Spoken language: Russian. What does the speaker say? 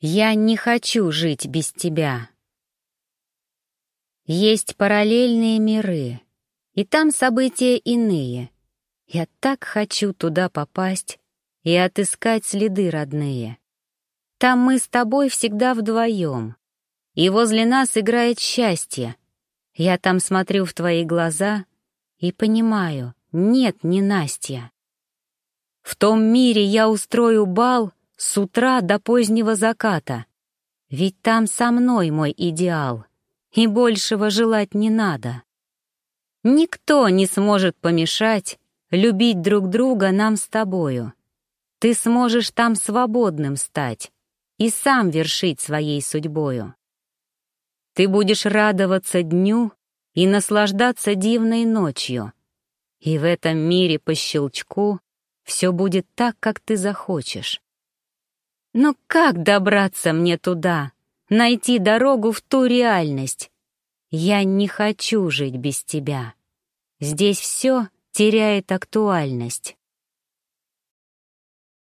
Я не хочу жить без тебя. Есть параллельные миры, и там события иные. Я так хочу туда попасть и отыскать следы родные. Там мы с тобой всегда вдвоем, и возле нас играет счастье. Я там смотрю в твои глаза и понимаю, нет, не Настя. В том мире я устрою бал с утра до позднего заката. Ведь там со мной мой идеал, и большего желать не надо. Никто не сможет помешать любить друг друга нам с тобою. Ты сможешь там свободным стать и сам вершить своей судьбою. Ты будешь радоваться дню и наслаждаться дивной ночью. И в этом мире по щелчку все будет так, как ты захочешь. Но как добраться мне туда, найти дорогу в ту реальность? Я не хочу жить без тебя. Здесь все теряет актуальность.